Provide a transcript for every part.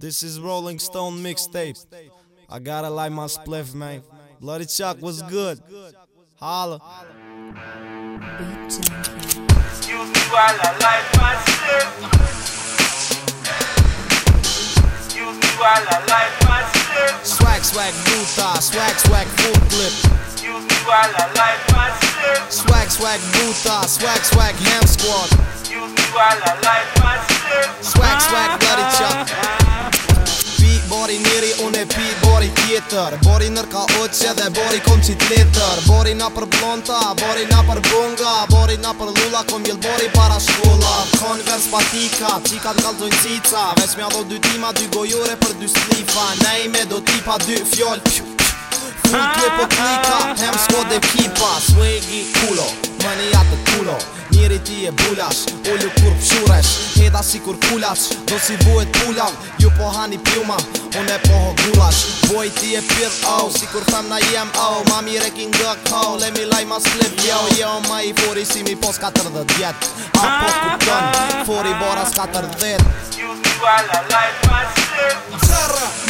This is Rolling Stone mixtape. I gotta light my spliff, man. Bloody Chuck was good. Holla. Excuse me while I light my spliff. Excuse me while I light my spliff. Swag, swag, boot swag, swag, foot clip. Excuse me while I light my spliff. Swag, swag, boot swag, swag, ham squad. Excuse me while I light tjetër Bori nër oqe dhe bori kom qit letër Bori na për blonta, bori na për bunga Bori na për lulla, kom gjell bori para shkolla Konvers patika, qikat nga lëtojnë cica Vesh me ado dy tima, dy gojore për dy slifa Nej me do tipa dy fjoll Full klip o klika, hem s'ko dhe kipa Swaggy kulo, mënija të kulo ti e bulash Ollu kur pëshuresh Heda si kur kulash Do si buhet pullam Ju po hani pjuma Un e po hogullash Boj ti e pyrr au Si kur tham na jem au oh, Mami rekin gë kau Let me lie my slip yo yo, ma i fori si mi pos 40 vjet A po ku kën Fori boras 40 You me while I life my slip Zerra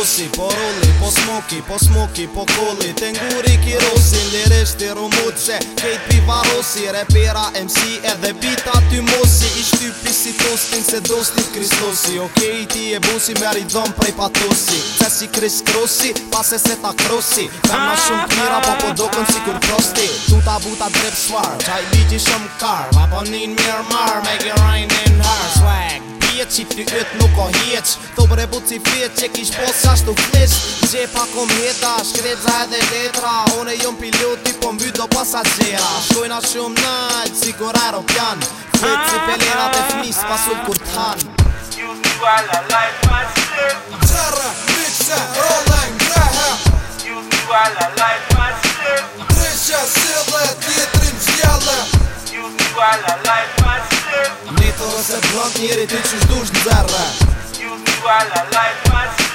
Rossi, po roli, po Smoki, po Smoki, po Të Tenguri ki Rossi, lirishti Romoce, kejt piva Rossi Repera MC edhe bita ty Mosi I shtypi si Tostin se dosti Kristosi Ok, i ti e busi me rizom prej patosi Qe si Kris Krosi, pas e se ta Krosi Ka ma shumë kira, po po dokon si kur prosti Tu ta buta drep swar, qaj biti shumë kar Ma po njën mirë marë, me gjerajnë e qipti yt nuk o hjeq Thobre bu ci fit që kish po sa shtu flesh Gje pak om heta, shkretza edhe letra One jom piloti po mbyt do pasa gjera Shkojna shumë nalë, si kur aeroplan Fet si pelerat e fmis pasur kur t'han You knew all the life my sin Gjerra, mixe, rolling, grehe You knew all the life rap Ose blok njeri ty që shdush në zarra You knew all I like my shit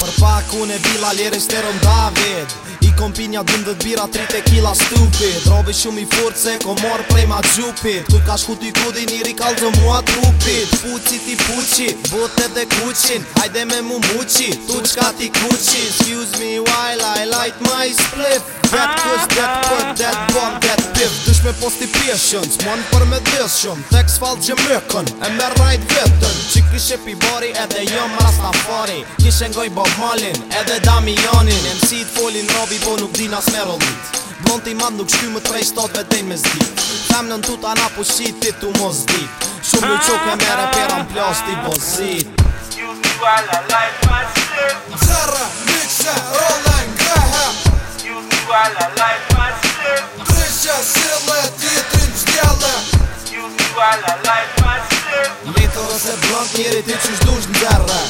Për pak unë e bila lere shterëm David Kompinja dëndët bira 3 tequila stupid Robi shumë i furt se ko morë prej ma gjupit Tuk ka shku t'i kudi njëri kalë të mua trupit Fuqi ti fuqi, bote dhe kuqin Hajde me mu muqi, tu qka ti kuqi Excuse me while I light my slip That cause that fuck, that bomb, that piff Vesh me posti pjeshën Smonë për me dhjës shumë Tek s'falë që mrykën E me rajt vetën Qik t'i shep bari Edhe jom rastafari fari Kishë ngoj Bob Malin Edhe Dami Janin Në mësit folin robi Bo po nuk din as me rodit Blon t'i mad nuk shky më t'rej shtot Ve dejnë me zdi Them në në tut ana po shit Ti t'u mos di Shumë në qok e mere Pjera në plas t'i bozit Use me while I like my shirt Zara, mixa, rolla C'était tous dos de garra.